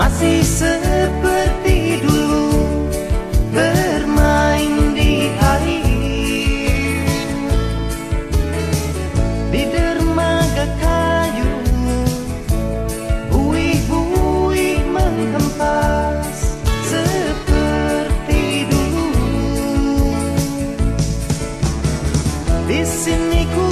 masih seperti dulu bermain di air di dermaga kayu. Buih-buih menghempas seperti dulu. Di sini ku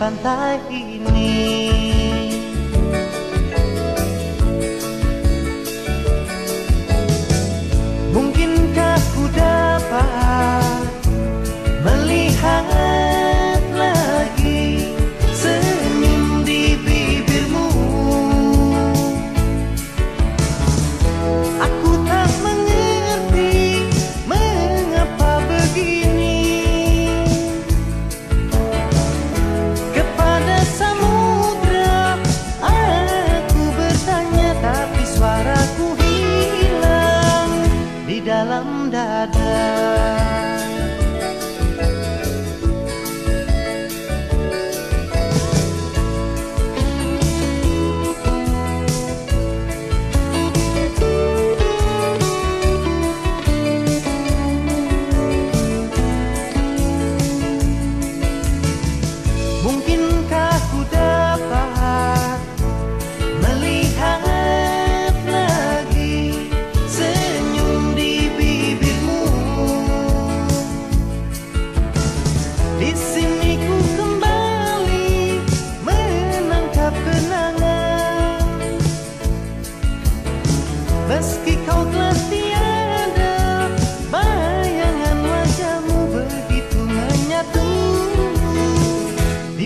pantai ini. Mungkinkah ku dapat Melihat love.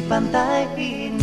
Wajahmu begitu menyatu di pantai ini.